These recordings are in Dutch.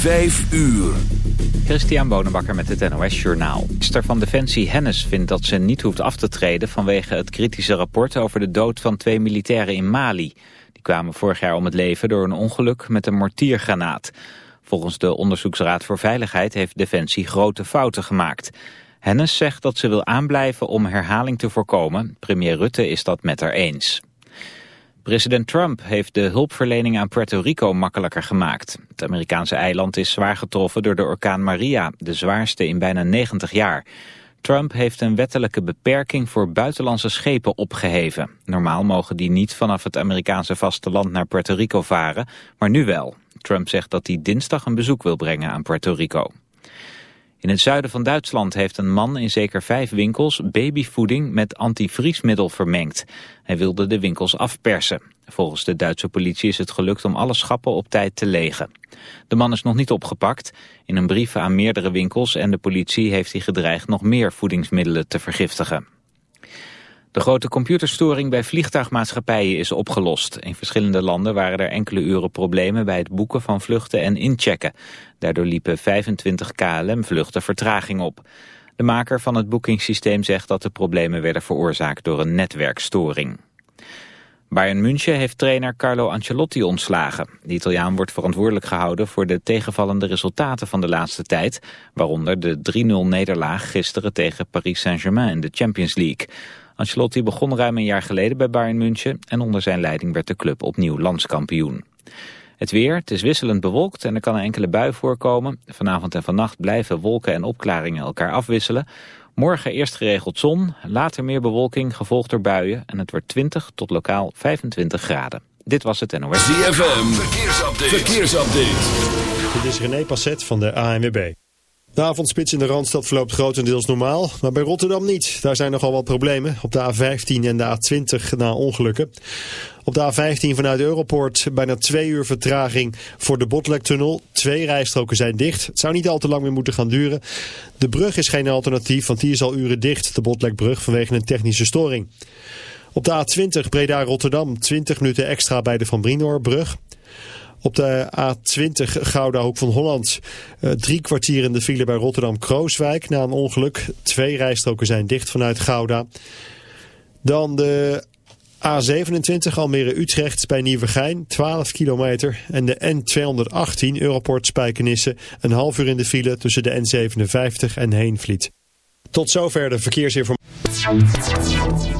Vijf uur. Christian Bonenbakker met het NOS Journaal. Minister van Defensie Hennis vindt dat ze niet hoeft af te treden... vanwege het kritische rapport over de dood van twee militairen in Mali. Die kwamen vorig jaar om het leven door een ongeluk met een mortiergranaat. Volgens de Onderzoeksraad voor Veiligheid heeft Defensie grote fouten gemaakt. Hennis zegt dat ze wil aanblijven om herhaling te voorkomen. Premier Rutte is dat met haar eens. President Trump heeft de hulpverlening aan Puerto Rico makkelijker gemaakt. Het Amerikaanse eiland is zwaar getroffen door de orkaan Maria, de zwaarste in bijna 90 jaar. Trump heeft een wettelijke beperking voor buitenlandse schepen opgeheven. Normaal mogen die niet vanaf het Amerikaanse vasteland naar Puerto Rico varen, maar nu wel. Trump zegt dat hij dinsdag een bezoek wil brengen aan Puerto Rico. In het zuiden van Duitsland heeft een man in zeker vijf winkels babyvoeding met antivriesmiddel vermengd. Hij wilde de winkels afpersen. Volgens de Duitse politie is het gelukt om alle schappen op tijd te legen. De man is nog niet opgepakt. In een brief aan meerdere winkels en de politie heeft hij gedreigd nog meer voedingsmiddelen te vergiftigen. De grote computerstoring bij vliegtuigmaatschappijen is opgelost. In verschillende landen waren er enkele uren problemen bij het boeken van vluchten en inchecken. Daardoor liepen 25 KLM-vluchten vertraging op. De maker van het boekingssysteem zegt dat de problemen werden veroorzaakt door een netwerkstoring. Bayern München heeft trainer Carlo Ancelotti ontslagen. De Italiaan wordt verantwoordelijk gehouden voor de tegenvallende resultaten van de laatste tijd, waaronder de 3-0 nederlaag gisteren tegen Paris Saint-Germain in de Champions League. Ancelotti begon ruim een jaar geleden bij Bayern München en onder zijn leiding werd de club opnieuw landskampioen. Het weer, het is wisselend bewolkt en er kan een enkele bui voorkomen. Vanavond en vannacht blijven wolken en opklaringen elkaar afwisselen. Morgen eerst geregeld zon, later meer bewolking, gevolgd door buien... en het wordt 20 tot lokaal 25 graden. Dit was het NOS. ZFM, verkeersupdate. verkeersupdate. Dit is René Passet van de ANWB. De avondspits in de Randstad verloopt grotendeels normaal, maar bij Rotterdam niet. Daar zijn nogal wat problemen op de A15 en de A20 na ongelukken. Op de A15 vanuit Europoort bijna twee uur vertraging voor de Botlektunnel. Twee rijstroken zijn dicht. Het zou niet al te lang meer moeten gaan duren. De brug is geen alternatief, want die is al uren dicht, de Botlekbrug, vanwege een technische storing. Op de A20 Breda-Rotterdam 20 minuten extra bij de Van Brinoorbrug. Op de A20 Gouda Hoek van Holland. Uh, drie kwartier in de file bij Rotterdam-Krooswijk na een ongeluk. Twee rijstroken zijn dicht vanuit Gouda. Dan de A27 Almere-Utrecht bij Nieuwegein, 12 kilometer. En de N218 Europort Spijkenisse, een half uur in de file tussen de N57 en Heenvliet. Tot zover de verkeersinformatie.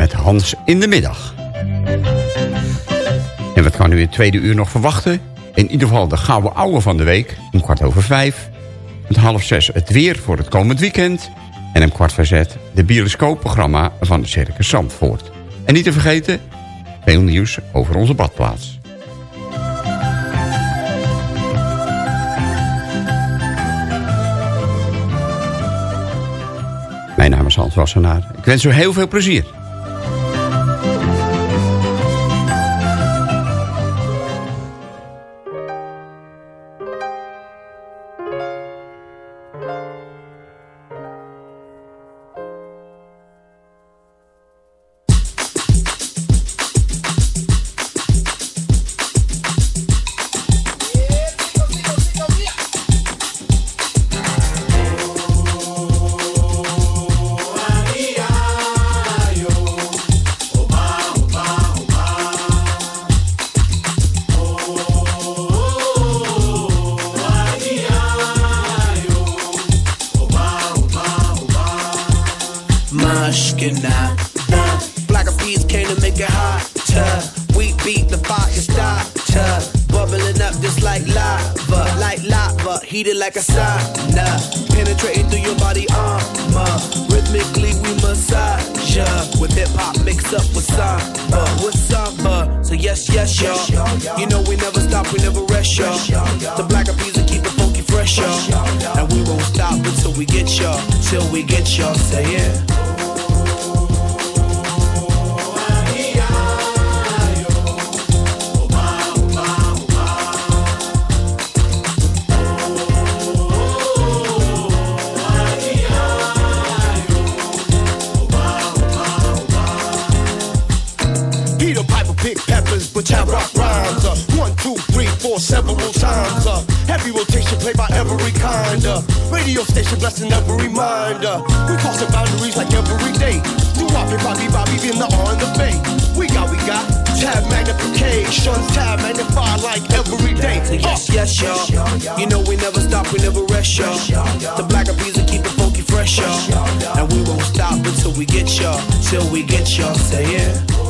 met Hans in de middag. En wat kan u in het tweede uur nog verwachten? In ieder geval de gouden ouwe van de week, om kwart over vijf. Om half zes het weer voor het komend weekend. En om kwart voor zes de bioscoopprogramma van Circus Zandvoort. En niet te vergeten, veel nieuws over onze badplaats. Mijn naam is Hans Wassenaar. Ik wens u heel veel plezier. Sean's tab magnify like every day. Yes, uh. yes, y'all. You know we never stop, we never rest, y'all. The black bees will keep it funky fresh, y'all. And we won't stop until we get y'all, till we get y'all. Say yeah.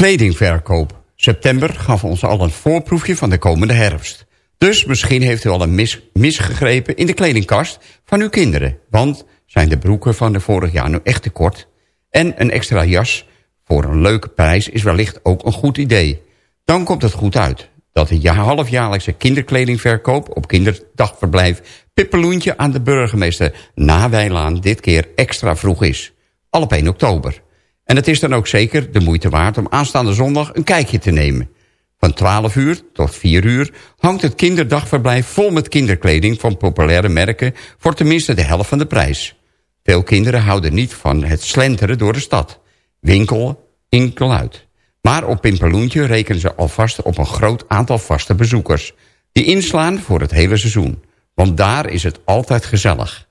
Kledingverkoop. September gaf ons al een voorproefje van de komende herfst. Dus misschien heeft u al een mis, misgegrepen in de kledingkast van uw kinderen. Want zijn de broeken van de vorig jaar nu echt te kort? En een extra jas voor een leuke prijs is wellicht ook een goed idee. Dan komt het goed uit dat de halfjaarlijkse kinderkledingverkoop op kinderdagverblijf Pippeloentje aan de burgemeester Nawijlaan dit keer extra vroeg is. Al op 1 oktober. En het is dan ook zeker de moeite waard om aanstaande zondag een kijkje te nemen. Van 12 uur tot 4 uur hangt het kinderdagverblijf vol met kinderkleding van populaire merken voor tenminste de helft van de prijs. Veel kinderen houden niet van het slenteren door de stad. Winkel, inkel uit. Maar op Pimpeloentje rekenen ze alvast op een groot aantal vaste bezoekers. Die inslaan voor het hele seizoen. Want daar is het altijd gezellig.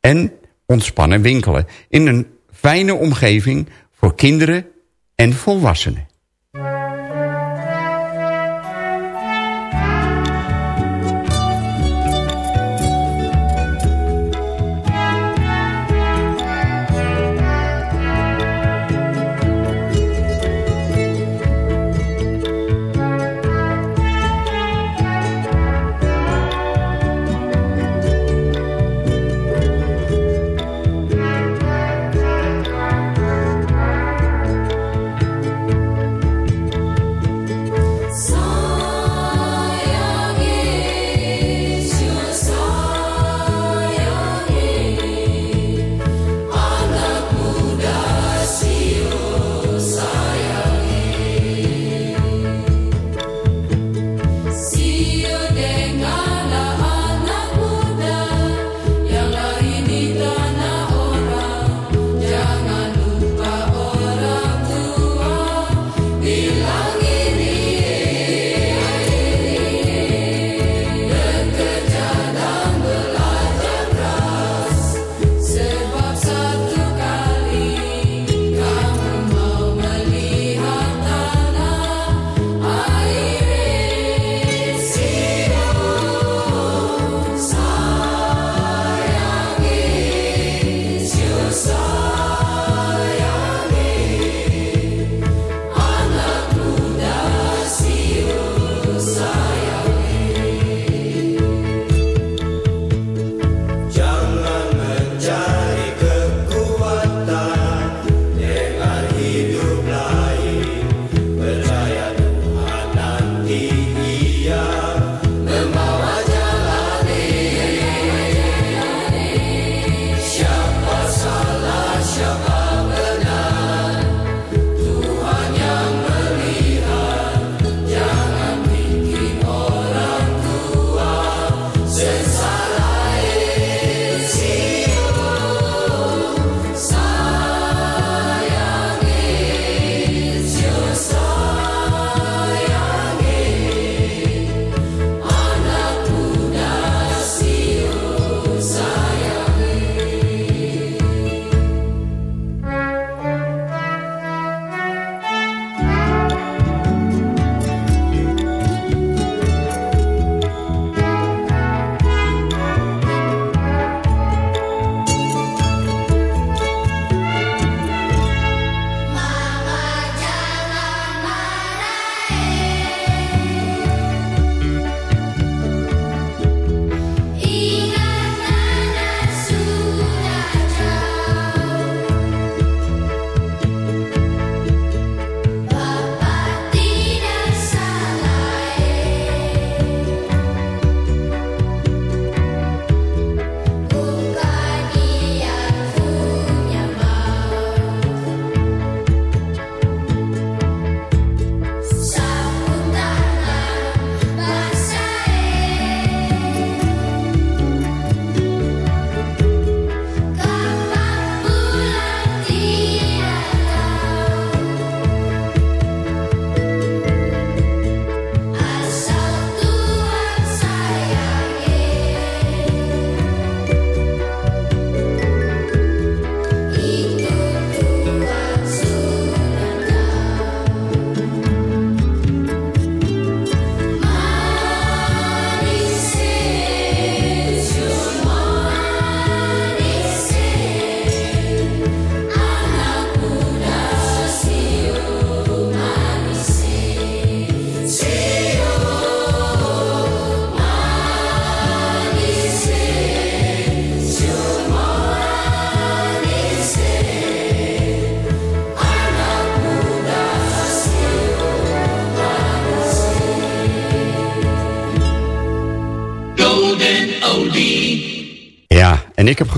En ontspannen winkelen in een fijne omgeving voor kinderen en volwassenen.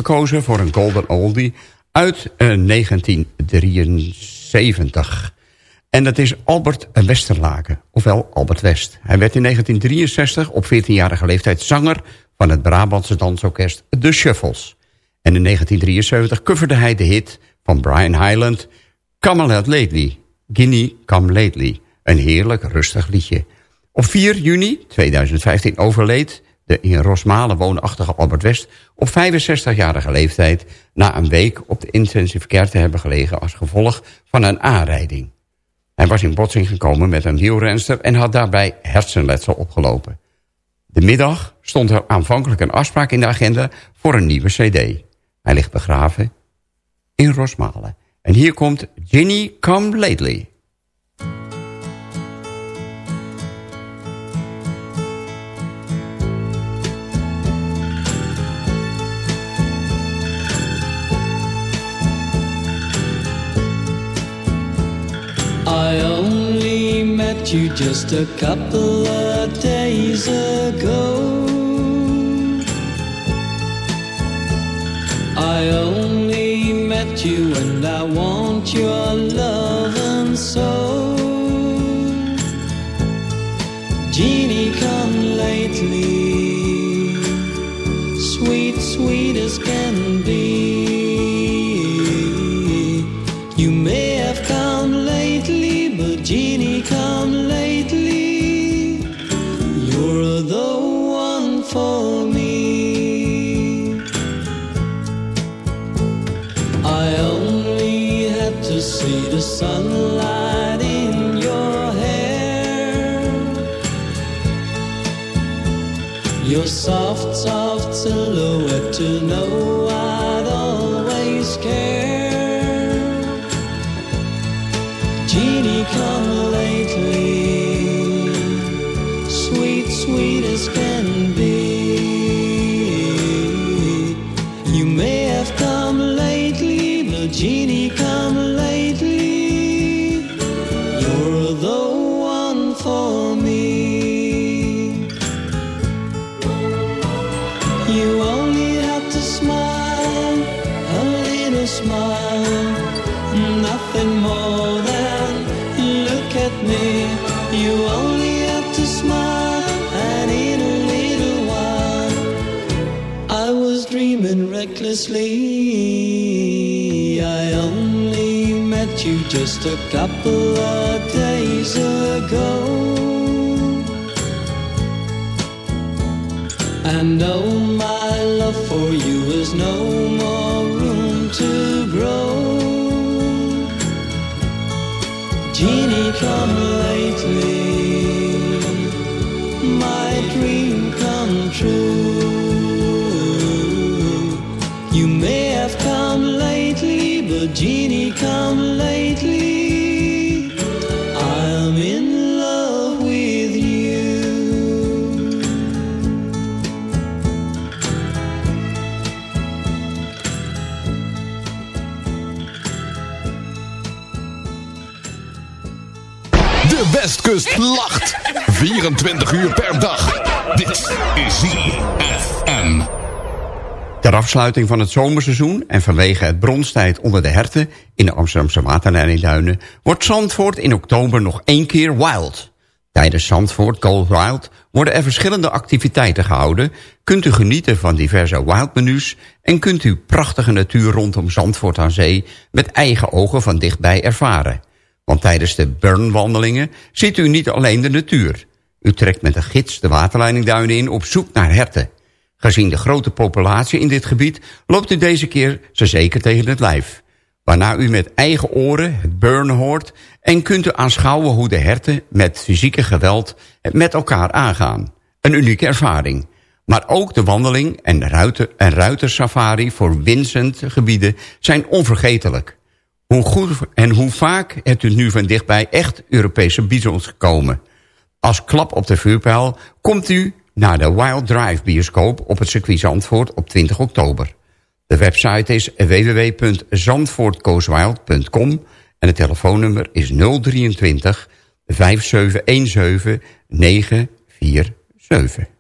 Gekozen voor een Golden Oldie uit eh, 1973. En dat is Albert Westerlaken, ofwel Albert West. Hij werd in 1963 op 14-jarige leeftijd zanger van het Brabantse dansorkest The Shuffles. En in 1973 coverde hij de hit van Brian Hyland... Come Out Lately, Guinea Come Lately. Een heerlijk rustig liedje. Op 4 juni 2015 overleed de in Rosmalen woonachtige Albert West op 65-jarige leeftijd... na een week op de intensive care te hebben gelegen als gevolg van een aanrijding. Hij was in botsing gekomen met een wielrenster en had daarbij hersenletsel opgelopen. De middag stond er aanvankelijk een afspraak in de agenda voor een nieuwe cd. Hij ligt begraven in Rosmalen. En hier komt Ginny Come Lately. You just a couple of days ago. I only met you and I want your love and soul. Jeannie, come lately, sweet, sweet as can to know a couple Lacht. 24 uur per dag. Dit is ZFM. Ter afsluiting van het zomerseizoen en vanwege het bronstijd onder de herten in de Amsterdamse waterleidingduinen wordt Zandvoort in oktober nog één keer wild. Tijdens Zandvoort Gold Wild worden er verschillende activiteiten gehouden, kunt u genieten van diverse wildmenu's en kunt u prachtige natuur rondom Zandvoort aan zee met eigen ogen van dichtbij ervaren. Want tijdens de burnwandelingen ziet u niet alleen de natuur. U trekt met een gids de waterleidingduinen in op zoek naar herten. Gezien de grote populatie in dit gebied loopt u deze keer ze zeker tegen het lijf. Waarna u met eigen oren het burn hoort en kunt u aanschouwen hoe de herten met fysieke geweld met elkaar aangaan. Een unieke ervaring. Maar ook de wandeling en, ruiter, en ruitersafari voor Vincent gebieden zijn onvergetelijk. Hoe goed en hoe vaak hebt u nu van dichtbij echt Europese bisons gekomen? Als klap op de vuurpijl komt u naar de Wild Drive bioscoop op het circuit Zandvoort op 20 oktober. De website is www.zandvoortgoeswild.com en het telefoonnummer is 023 5717 947.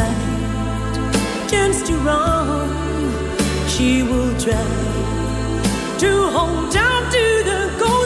right turns to wrong, she will try to hold on to the goal.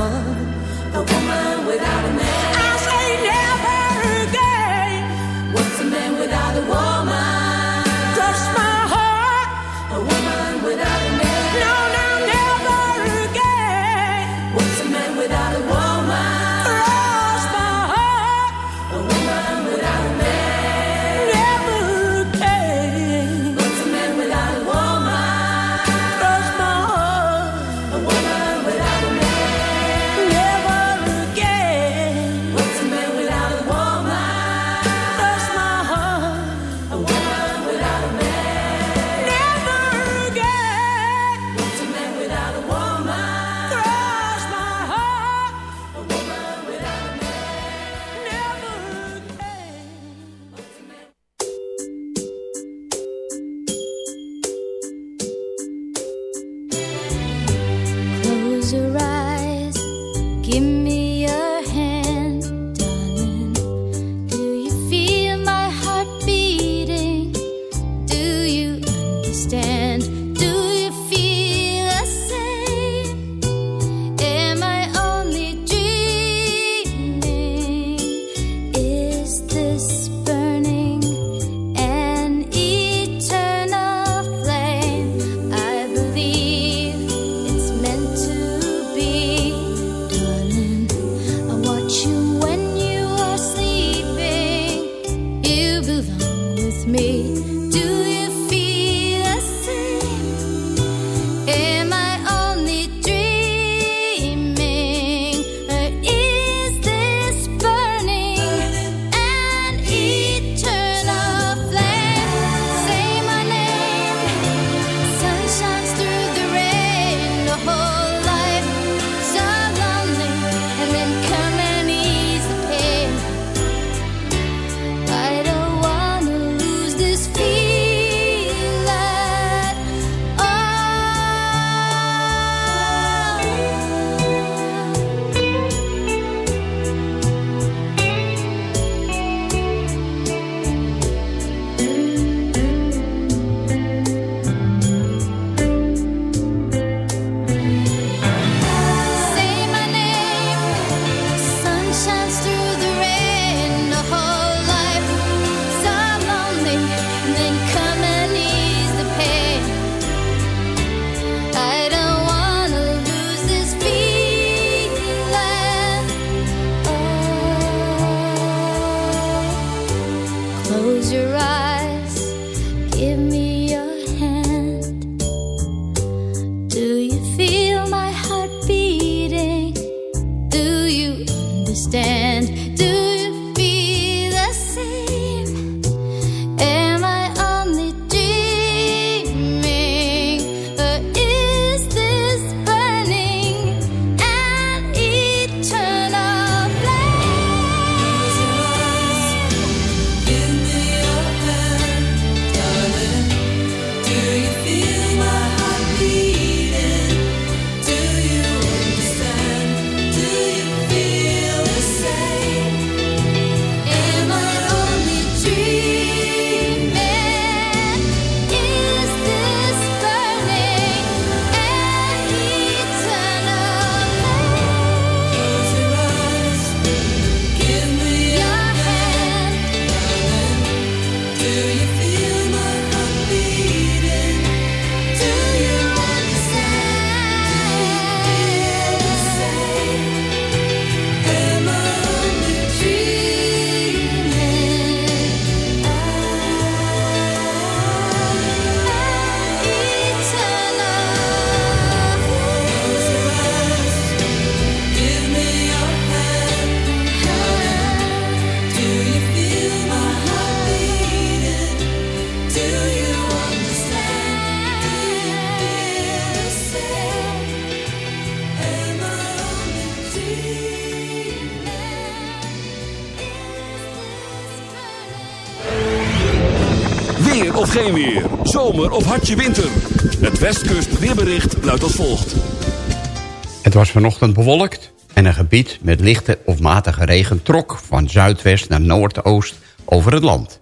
Heart, A woman without a man. Zomer of hartje winter. Het Westkust weerbericht luidt als volgt. Het was vanochtend bewolkt en een gebied met lichte of matige regen trok van zuidwest naar noordoost over het land.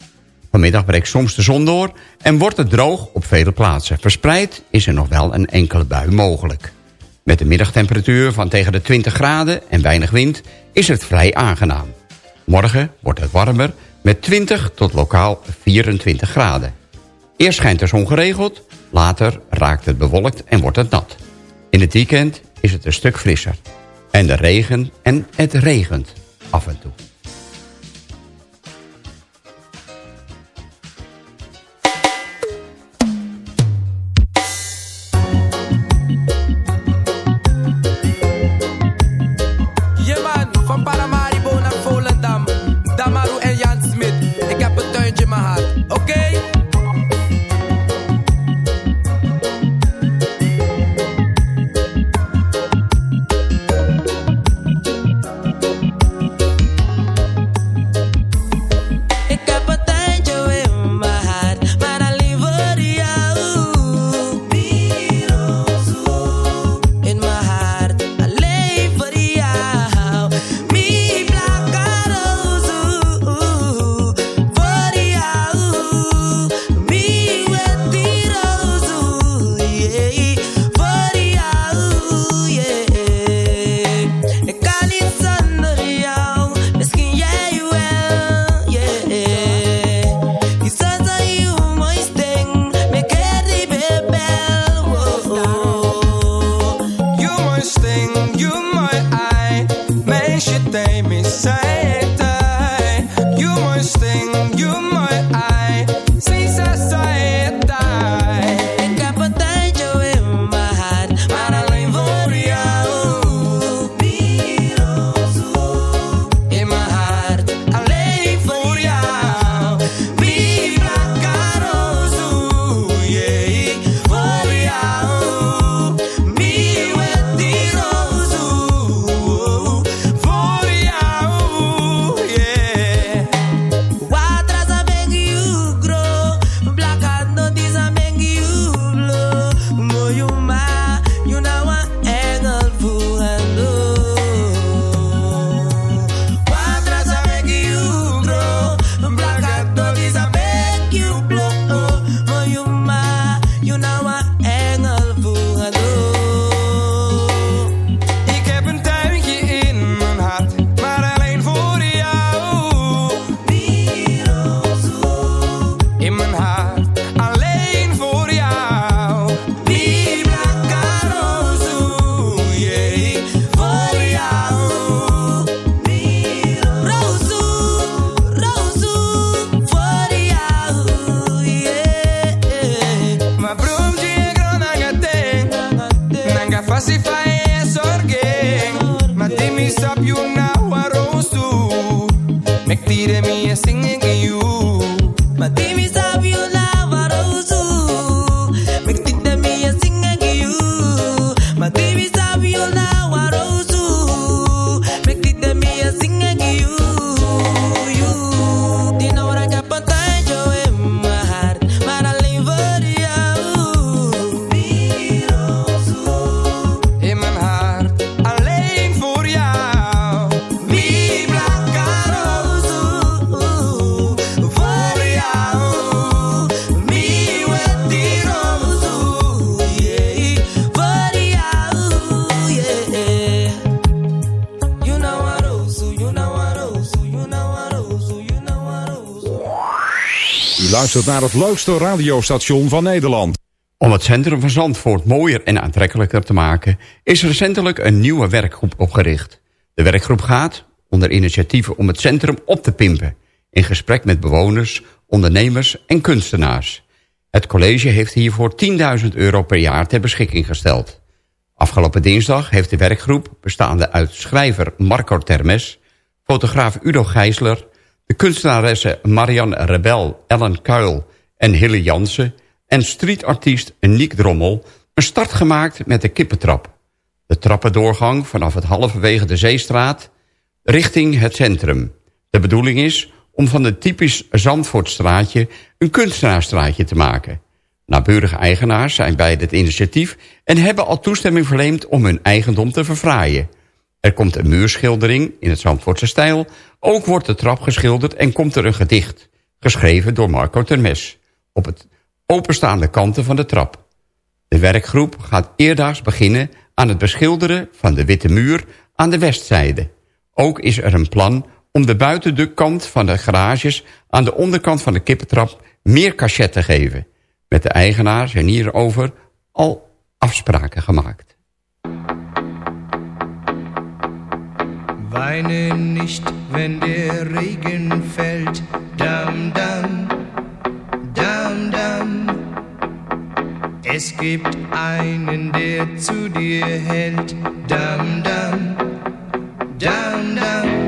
Vanmiddag breekt soms de zon door en wordt het droog op vele plaatsen. Verspreid is er nog wel een enkele bui mogelijk. Met een middagtemperatuur van tegen de 20 graden en weinig wind is het vrij aangenaam. Morgen wordt het warmer met 20 tot lokaal 24 graden. Eerst schijnt de zon geregeld, later raakt het bewolkt en wordt het nat. In het weekend is het een stuk frisser. En de regen en het regent af en toe. Naar het leukste radiostation van Nederland. Om het centrum van Zandvoort mooier en aantrekkelijker te maken... is recentelijk een nieuwe werkgroep opgericht. De werkgroep gaat, onder initiatieven om het centrum op te pimpen... in gesprek met bewoners, ondernemers en kunstenaars. Het college heeft hiervoor 10.000 euro per jaar ter beschikking gesteld. Afgelopen dinsdag heeft de werkgroep, bestaande uit schrijver Marco Termes... fotograaf Udo Gijsler, de kunstenaressen Marianne Rebel, Ellen Kuil en Hille Jansen... en streetartiest Niek Drommel een start gemaakt met de kippentrap. De trappendoorgang vanaf het halverwege de Zeestraat richting het centrum. De bedoeling is om van het typisch Zandvoortstraatje een kunstenaarsstraatje te maken. Naburige eigenaars zijn bij dit initiatief en hebben al toestemming verleend om hun eigendom te verfraaien. Er komt een muurschildering in het Zandvoortse stijl. Ook wordt de trap geschilderd en komt er een gedicht. Geschreven door Marco Termes. Op het openstaande kanten van de trap. De werkgroep gaat eerdaags beginnen aan het beschilderen van de witte muur aan de westzijde. Ook is er een plan om de buiten de kant van de garages aan de onderkant van de kippentrap meer cachet te geven. Met de eigenaar zijn hierover al afspraken gemaakt. Weine nicht, wenn der Regen fällt. Dam, dam, dam, dam. Es gibt einen, der zu dir hält. Dam, dam, dam, dam.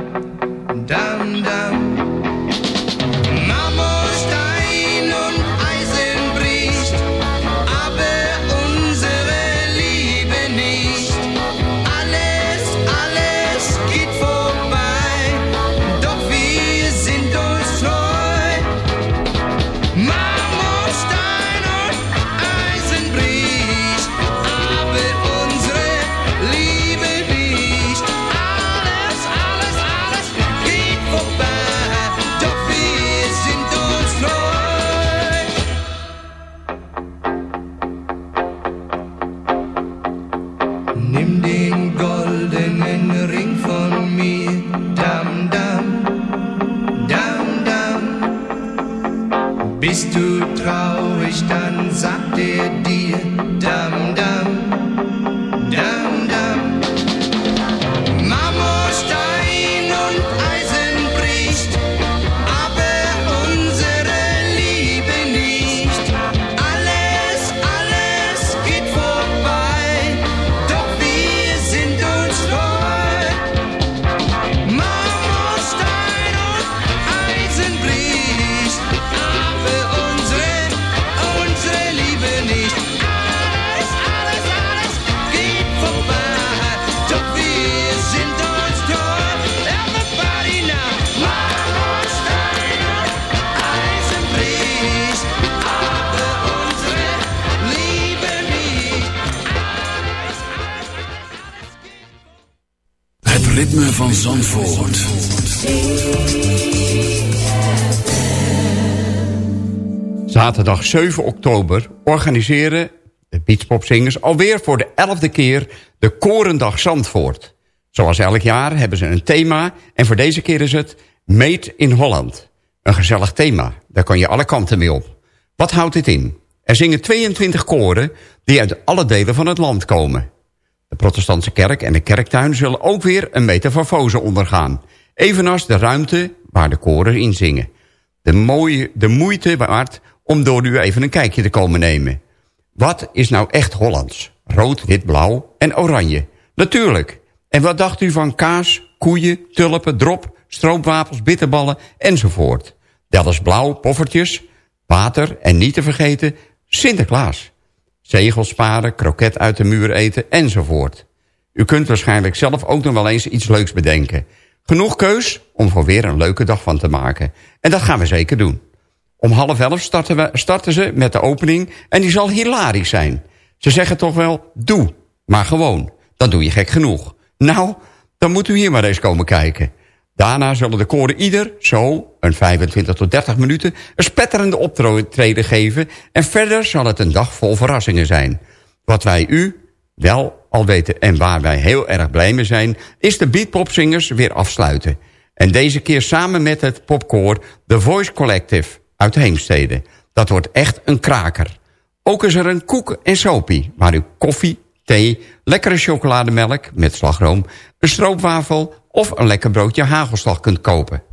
7 oktober organiseren de Beachpopzingers alweer voor de elfde keer de Korendag Zandvoort. Zoals elk jaar hebben ze een thema en voor deze keer is het Made in Holland. Een gezellig thema, daar kan je alle kanten mee op. Wat houdt dit in? Er zingen 22 koren die uit alle delen van het land komen. De protestantse kerk en de kerktuin zullen ook weer een metamorfose ondergaan. Evenals de ruimte waar de koren in zingen. De, mooie, de moeite waard om door u even een kijkje te komen nemen. Wat is nou echt Hollands? Rood, wit, blauw en oranje. Natuurlijk. En wat dacht u van kaas, koeien, tulpen, drop, stroopwafels, bitterballen enzovoort? Dat is blauw, poffertjes, water en niet te vergeten Sinterklaas. Zegels sparen, kroket uit de muur eten enzovoort. U kunt waarschijnlijk zelf ook nog wel eens iets leuks bedenken. Genoeg keus om voor weer een leuke dag van te maken. En dat gaan we zeker doen. Om half elf starten, we, starten ze met de opening en die zal hilarisch zijn. Ze zeggen toch wel, doe, maar gewoon. Dan doe je gek genoeg. Nou, dan moet u hier maar eens komen kijken. Daarna zullen de koren ieder, zo, een 25 tot 30 minuten... een spetterende optreden geven... en verder zal het een dag vol verrassingen zijn. Wat wij u wel al weten en waar wij heel erg blij mee zijn... is de beatpopzingers weer afsluiten. En deze keer samen met het popkoor The Voice Collective uit Heemstede. Dat wordt echt een kraker. Ook is er een koek en sopie, waar u koffie, thee, lekkere chocolademelk met slagroom... een stroopwafel of een lekker broodje hagelslag kunt kopen.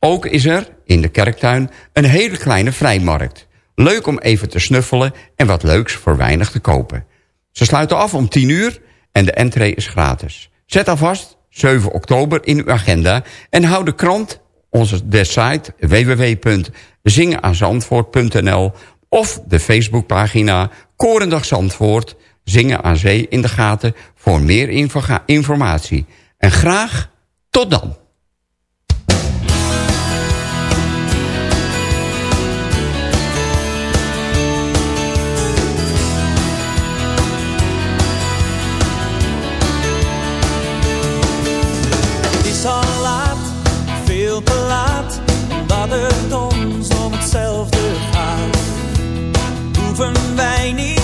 Ook is er in de kerktuin een hele kleine vrijmarkt. Leuk om even te snuffelen en wat leuks voor weinig te kopen. Ze sluiten af om 10 uur en de entree is gratis. Zet alvast 7 oktober in uw agenda en hou de krant, onze de site www.zingenaanzandvoort.nl of de Facebookpagina Korendag Zandvoort Zingen aan Zee in de gaten voor meer info- informatie. En graag tot dan. Te laat, omdat het ons om hetzelfde gaat. Hoeven wij niets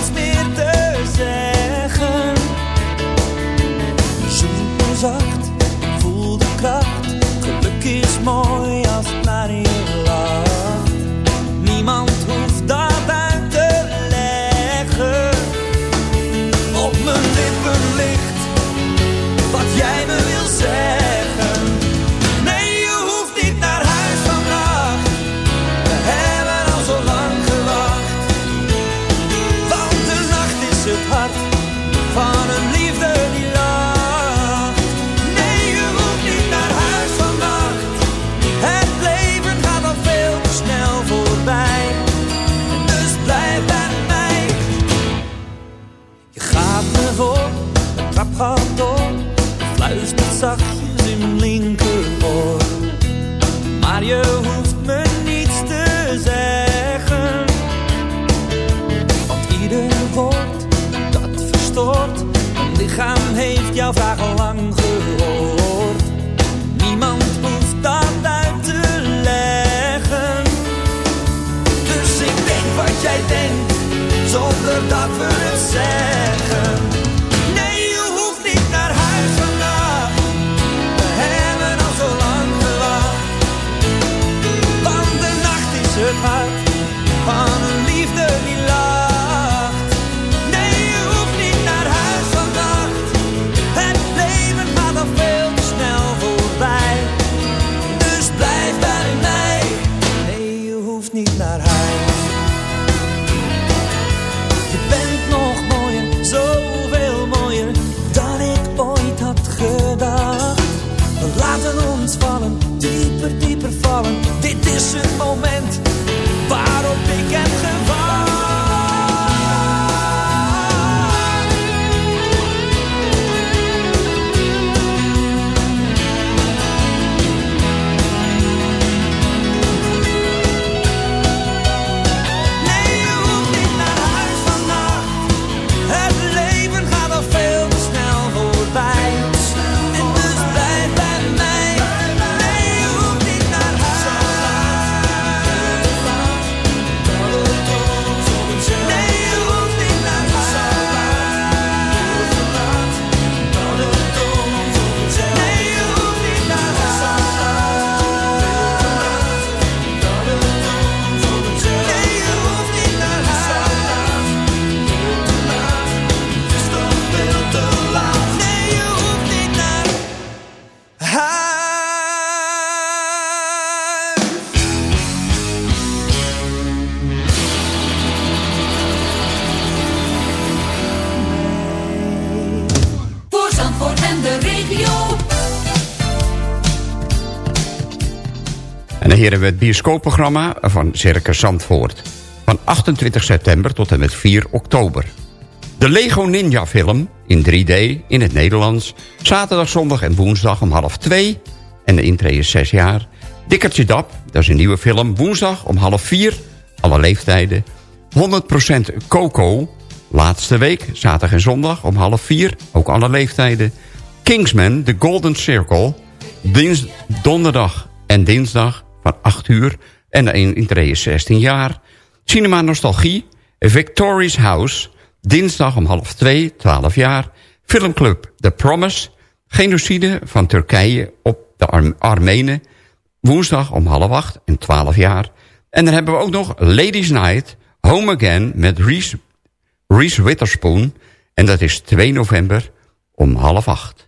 heeft En hier hebben we het bioscoopprogramma van Circus Zandvoort. Van 28 september tot en met 4 oktober. De Lego Ninja film in 3D in het Nederlands. Zaterdag, zondag en woensdag om half 2. En de intree is 6 jaar. Dikkertje Dap, dat is een nieuwe film. Woensdag om half 4. Alle leeftijden. 100% Coco. Laatste week, zaterdag en zondag om half 4. Ook alle leeftijden. Kingsman, The Golden Circle. Donderdag en dinsdag van 8 uur. En de intree is 16 jaar. Cinema Nostalgie. Victorious House. Dinsdag om half 2, 12 jaar. Filmclub The Promise. Genocide van Turkije op de Ar- Armenen. Woensdag om half 8 en 12 jaar. En dan hebben we ook nog Ladies Night. Home Again met Reese, Reese Witherspoon. En dat is 2 november om half 8.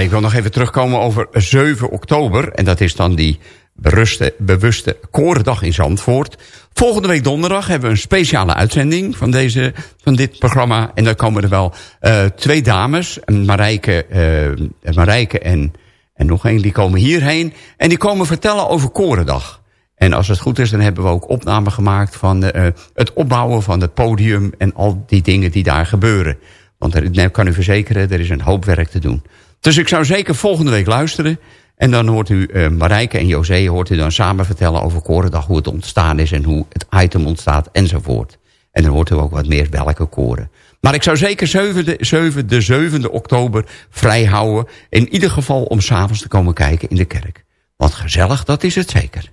Ik wil nog even terugkomen over 7 oktober. En dat is dan die beruste, bewuste korendag in Zandvoort. Volgende week donderdag hebben we een speciale uitzending van, deze, van dit programma. En dan komen er wel uh, twee dames, Marijke, uh, Marijke en, en nog één, die komen hierheen. En die komen vertellen over Korendag. En als het goed is, dan hebben we ook opnamen gemaakt van uh, het opbouwen van het podium... en al die dingen die daar gebeuren. Want ik kan u verzekeren, er is een hoop werk te doen. Dus ik zou zeker volgende week luisteren. En dan hoort u uh, Marijke en José hoort u dan samen vertellen over Korendag... hoe het ontstaan is en hoe het item ontstaat enzovoort. En dan hoort u ook wat meer welke koren. Maar ik zou zeker 7 de, 7, de 7e oktober vrij houden. In ieder geval om s'avonds te komen kijken in de kerk. Want gezellig, dat is het zeker.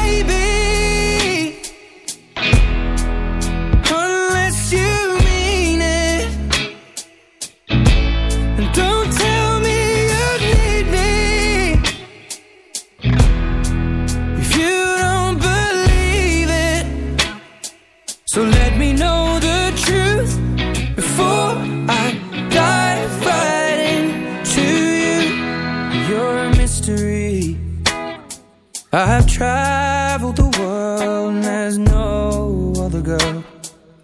I've traveled the world and there's no other girl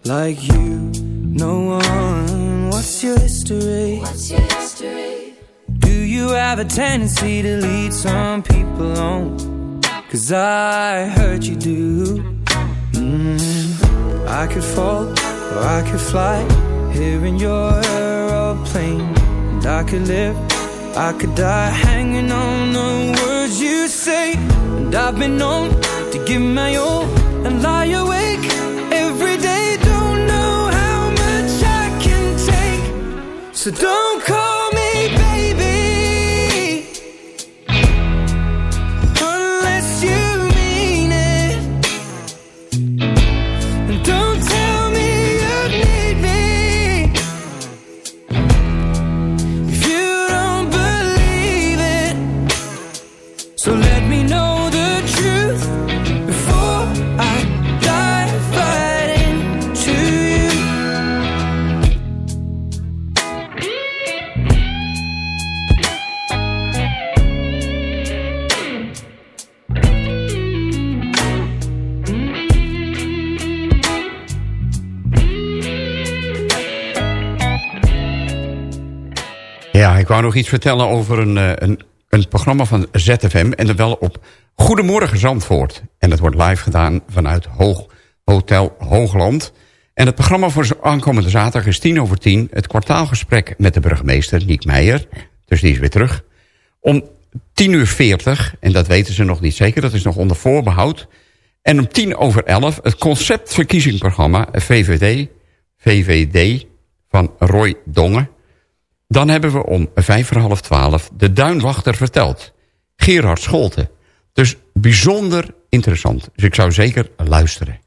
like you. No one. What's your history? What's your history? Do you have a tendency to lead some people on? Cause I heard you do. Mm. I could fall or I could fly here in your aeroplane. And I could live, I could die hanging on the words you say. And I've been known to give my all and lie awake every day. Don't know how much I can take. So don't call ik wou nog iets vertellen over een, eh, een, een programma van ZFM. En dat wel op Goedemorgen Zandvoort. En dat wordt live gedaan vanuit Hoog, Hotel Hoogland. En het programma voor aankomende zaterdag is tien over tien. Het kwartaalgesprek met de burgemeester, Niek Meijer. Dus die is weer terug. Om tien uur veertig, en dat weten ze nog niet zeker. Dat is nog onder voorbehoud. En om tien over elf het conceptverkiezingsprogramma VVD, VVD van Roy Dongen. Dan hebben we om vijf voor half twaalf de Duinwachter verteld. Gerard Scholte. Dus bijzonder interessant. Dus ik zou zeker luisteren.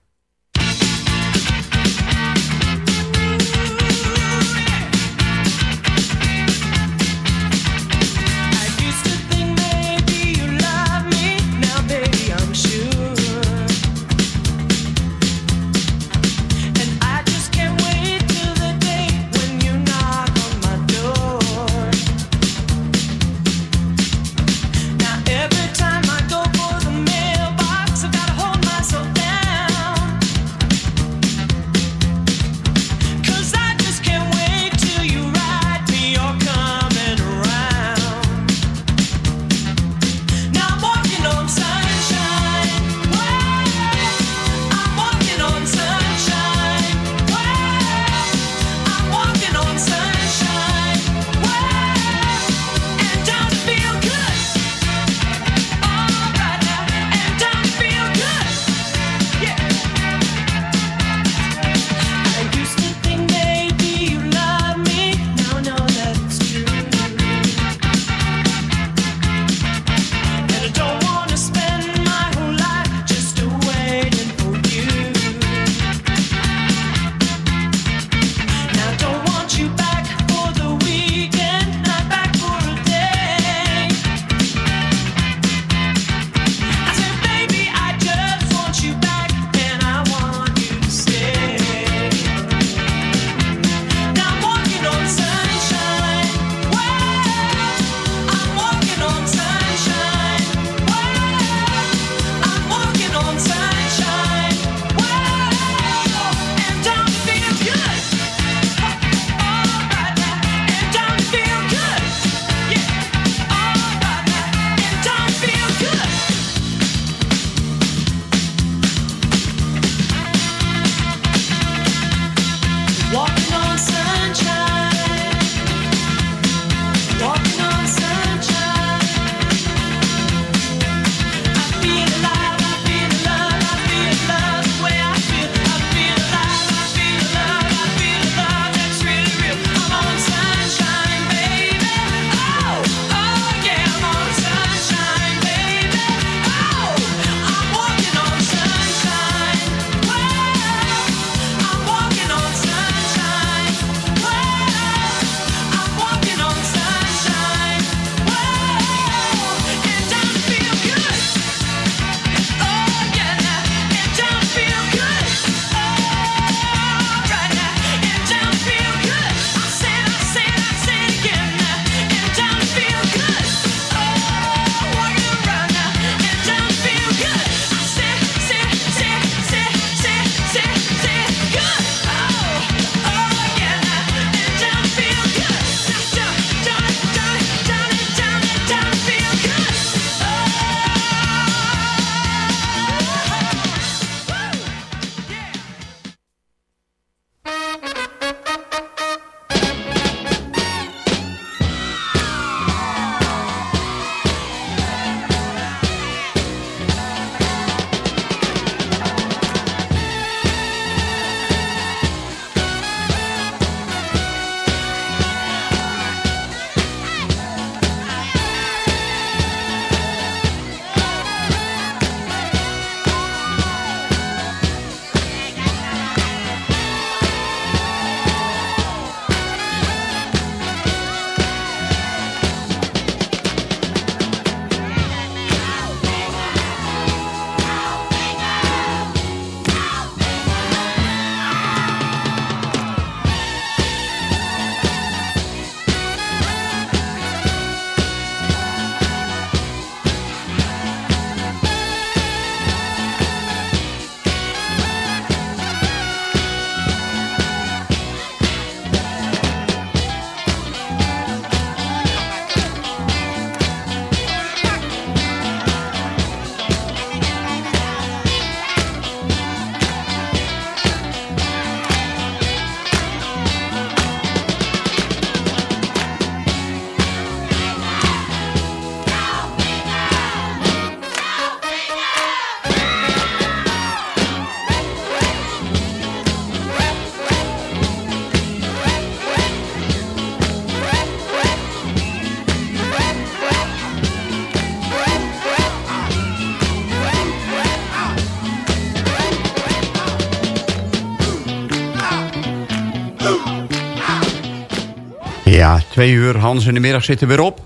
Twee uur Hans in de middag zitten weer op.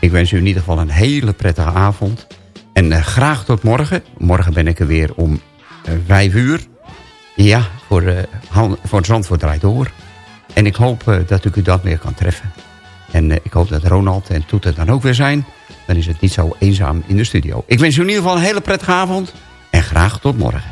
Ik wens u in ieder geval een hele prettige avond. En eh, graag tot morgen. Morgen ben ik er weer om eh, vijf uur. Ja, voor, eh Han- voor het Zandvoort draait door. En ik hoop dat ik u dat weer kan treffen. En ik hoop dat Ronald en Toet er dan ook weer zijn. Dan is het niet zo eenzaam in de studio. Ik wens u in ieder geval een hele prettige avond. En graag tot morgen.